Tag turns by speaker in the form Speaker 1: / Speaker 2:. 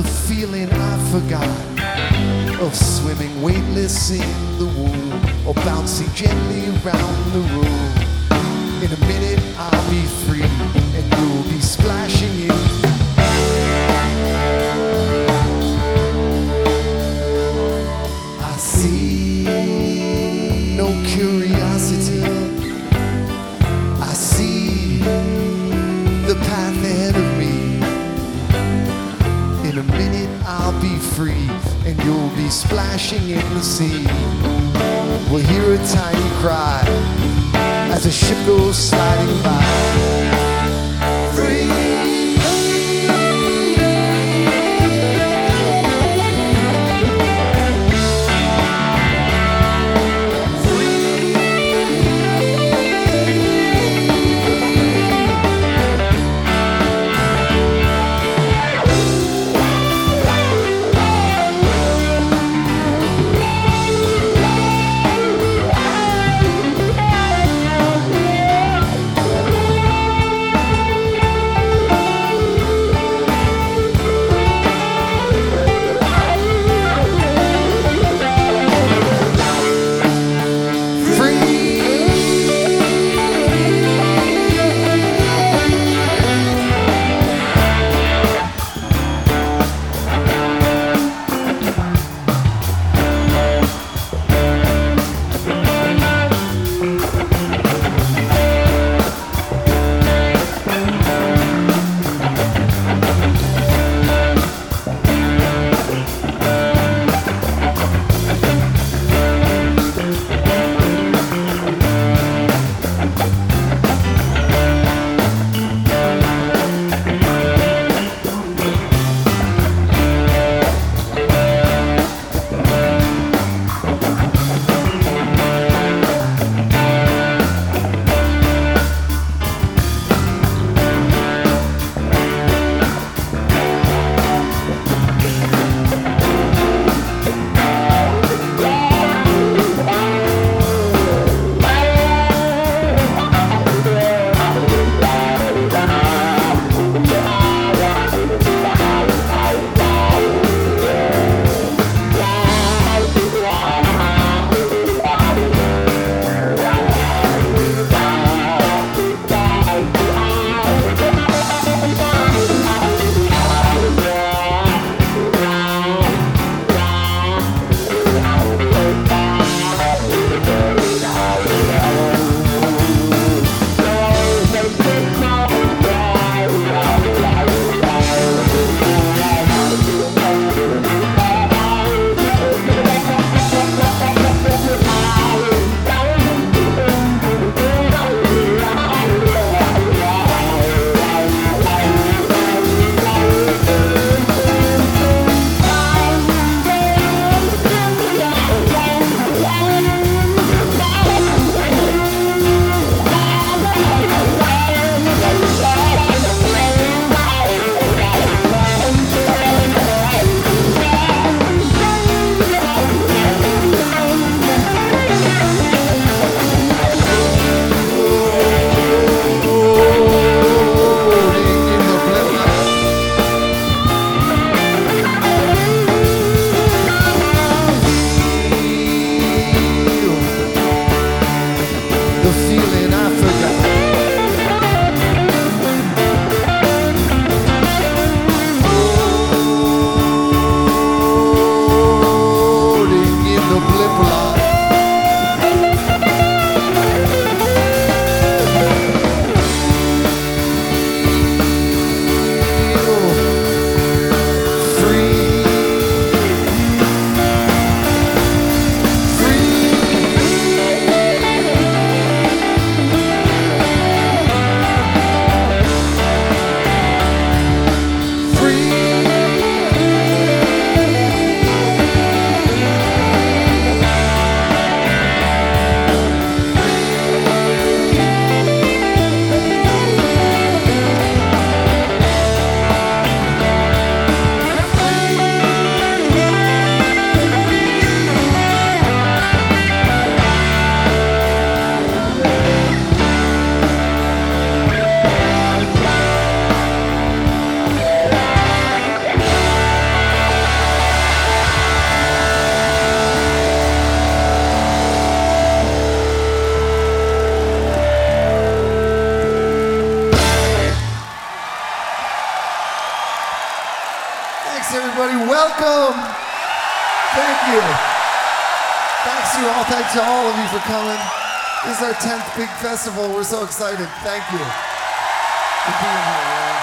Speaker 1: feeling I forgot of swimming weightless in the wool or bouncing gently around the room. In a minute I'll be free free and you'll be splashing in the sea. We'll hear a tiny cry as a ship goes sliding by. Welcome. Thank you. Thanks you all. Thanks to all of you for coming. This is our 10th big festival. We're so excited. Thank you for being here.